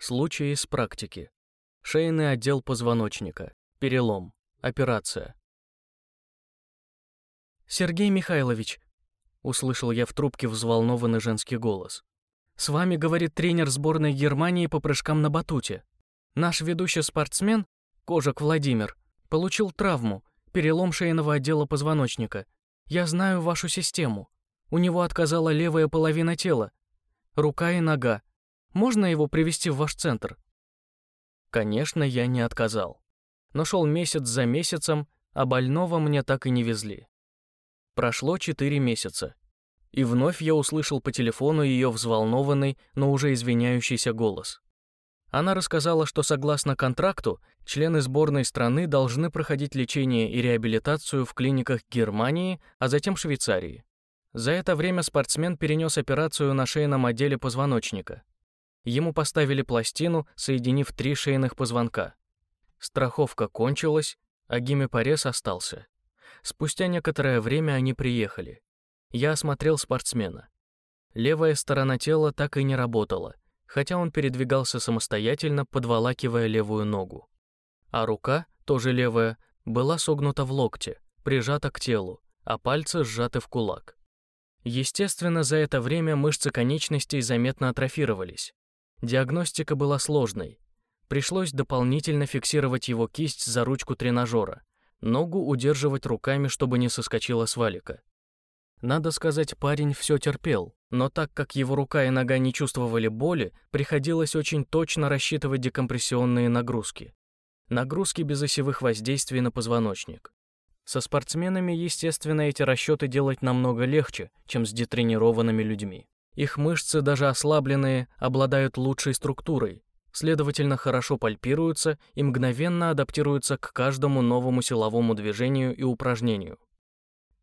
Случай из практики. Шейный отдел позвоночника. Перелом. Операция. «Сергей Михайлович», — услышал я в трубке взволнованный женский голос. «С вами говорит тренер сборной Германии по прыжкам на батуте. Наш ведущий спортсмен, Кожак Владимир, получил травму, перелом шейного отдела позвоночника. Я знаю вашу систему. У него отказала левая половина тела, рука и нога. Можно его привести в ваш центр?» Конечно, я не отказал. Но шел месяц за месяцем, а больного мне так и не везли. Прошло четыре месяца. И вновь я услышал по телефону ее взволнованный, но уже извиняющийся голос. Она рассказала, что согласно контракту, члены сборной страны должны проходить лечение и реабилитацию в клиниках Германии, а затем Швейцарии. За это время спортсмен перенес операцию на шейном отделе позвоночника. Ему поставили пластину, соединив три шейных позвонка. Страховка кончилась, а гемопорез остался. Спустя некоторое время они приехали. Я осмотрел спортсмена. Левая сторона тела так и не работала, хотя он передвигался самостоятельно, подволакивая левую ногу. А рука, тоже левая, была согнута в локте, прижата к телу, а пальцы сжаты в кулак. Естественно, за это время мышцы конечностей заметно атрофировались. Диагностика была сложной. Пришлось дополнительно фиксировать его кисть за ручку тренажера, ногу удерживать руками, чтобы не соскочила с валика. Надо сказать, парень все терпел, но так как его рука и нога не чувствовали боли, приходилось очень точно рассчитывать декомпрессионные нагрузки. Нагрузки без осевых воздействий на позвоночник. Со спортсменами, естественно, эти расчеты делать намного легче, чем с детренированными людьми. Их мышцы, даже ослабленные, обладают лучшей структурой, следовательно, хорошо пальпируются и мгновенно адаптируются к каждому новому силовому движению и упражнению.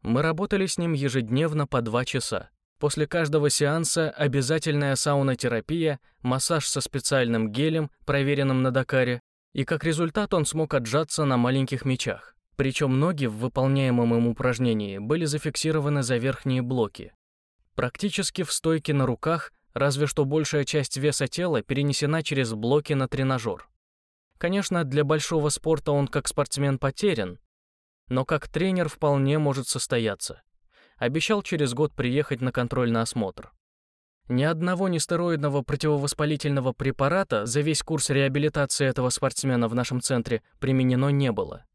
Мы работали с ним ежедневно по два часа. После каждого сеанса обязательная саунотерапия, массаж со специальным гелем, проверенным на Дакаре, и как результат он смог отжаться на маленьких мечах. Причем ноги в выполняемом им упражнении были зафиксированы за верхние блоки. Практически в стойке на руках, разве что большая часть веса тела перенесена через блоки на тренажер. Конечно, для большого спорта он как спортсмен потерян, но как тренер вполне может состояться. Обещал через год приехать на контрольный осмотр. Ни одного нестероидного противовоспалительного препарата за весь курс реабилитации этого спортсмена в нашем центре применено не было.